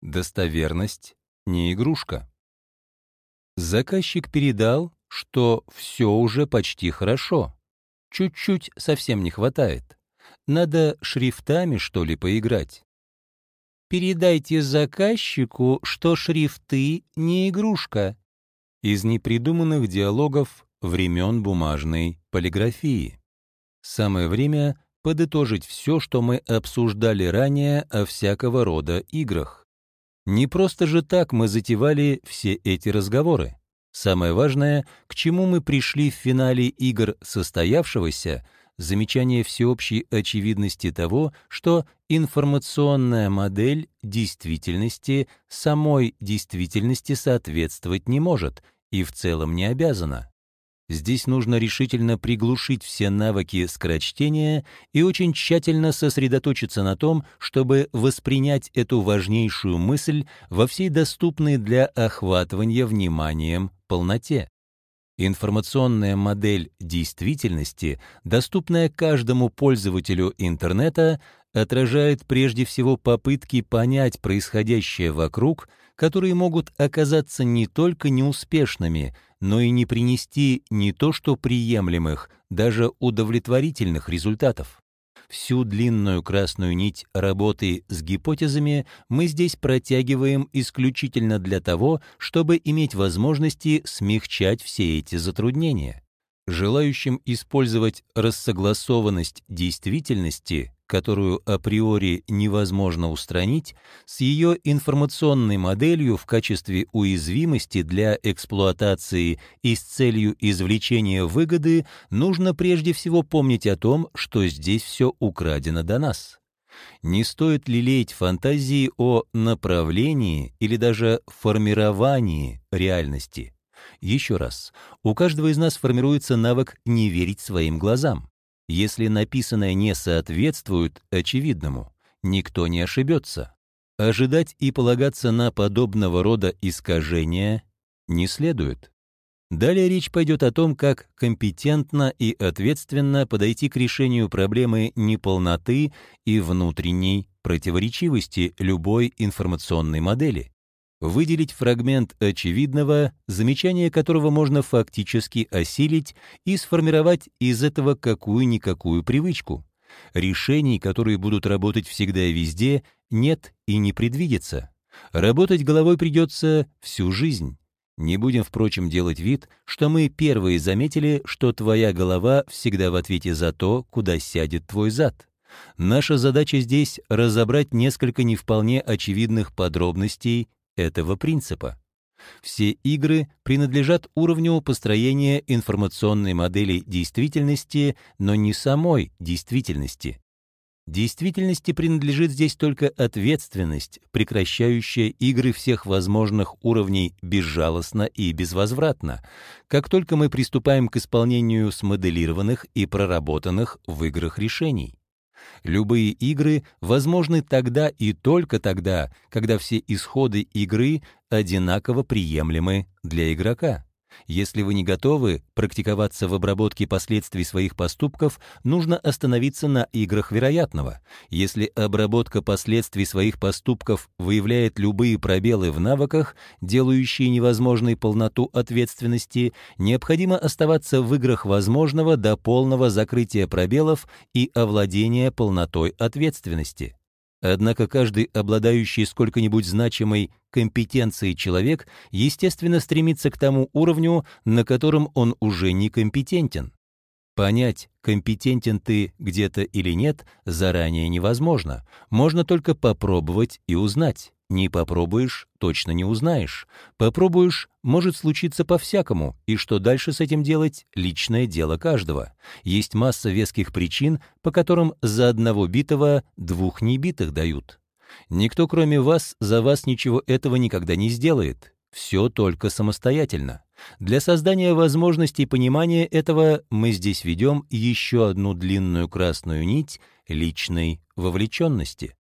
Достоверность не игрушка. Заказчик передал, что все уже почти хорошо. Чуть-чуть совсем не хватает. Надо шрифтами, что ли, поиграть. «Передайте заказчику, что шрифты не игрушка». Из непридуманных диалогов времен бумажной полиграфии. Самое время подытожить все, что мы обсуждали ранее о всякого рода играх. Не просто же так мы затевали все эти разговоры. Самое важное, к чему мы пришли в финале игр состоявшегося, замечание всеобщей очевидности того, что информационная модель действительности самой действительности соответствовать не может и в целом не обязана. Здесь нужно решительно приглушить все навыки скорочтения и очень тщательно сосредоточиться на том, чтобы воспринять эту важнейшую мысль во всей доступной для охватывания вниманием полноте. Информационная модель действительности, доступная каждому пользователю интернета, отражает прежде всего попытки понять происходящее вокруг, которые могут оказаться не только неуспешными, но и не принести не то что приемлемых, даже удовлетворительных результатов. Всю длинную красную нить работы с гипотезами мы здесь протягиваем исключительно для того, чтобы иметь возможности смягчать все эти затруднения. Желающим использовать рассогласованность действительности которую априори невозможно устранить, с ее информационной моделью в качестве уязвимости для эксплуатации и с целью извлечения выгоды, нужно прежде всего помнить о том, что здесь все украдено до нас. Не стоит лелеять фантазии о направлении или даже формировании реальности. Еще раз, у каждого из нас формируется навык не верить своим глазам. Если написанное не соответствует очевидному, никто не ошибется. Ожидать и полагаться на подобного рода искажения не следует. Далее речь пойдет о том, как компетентно и ответственно подойти к решению проблемы неполноты и внутренней противоречивости любой информационной модели выделить фрагмент очевидного, замечание которого можно фактически осилить и сформировать из этого какую-никакую привычку. Решений, которые будут работать всегда и везде, нет и не предвидится. Работать головой придется всю жизнь. Не будем, впрочем, делать вид, что мы первые заметили, что твоя голова всегда в ответе за то, куда сядет твой зад. Наша задача здесь — разобрать несколько не вполне очевидных подробностей этого принципа. Все игры принадлежат уровню построения информационной модели действительности, но не самой действительности. Действительности принадлежит здесь только ответственность, прекращающая игры всех возможных уровней безжалостно и безвозвратно, как только мы приступаем к исполнению смоделированных и проработанных в играх решений. Любые игры возможны тогда и только тогда, когда все исходы игры одинаково приемлемы для игрока. Если вы не готовы практиковаться в обработке последствий своих поступков, нужно остановиться на играх вероятного. Если обработка последствий своих поступков выявляет любые пробелы в навыках, делающие невозможной полноту ответственности, необходимо оставаться в играх возможного до полного закрытия пробелов и овладения полнотой ответственности. Однако каждый обладающий сколько-нибудь значимой компетенцией человек, естественно, стремится к тому уровню, на котором он уже не компетентен. Понять, компетентен ты где-то или нет, заранее невозможно. Можно только попробовать и узнать. Не попробуешь, точно не узнаешь. Попробуешь, может случиться по-всякому, и что дальше с этим делать — личное дело каждого. Есть масса веских причин, по которым за одного битого двух небитых дают. Никто, кроме вас, за вас ничего этого никогда не сделает. Все только самостоятельно. Для создания возможностей понимания этого мы здесь ведем еще одну длинную красную нить личной вовлеченности.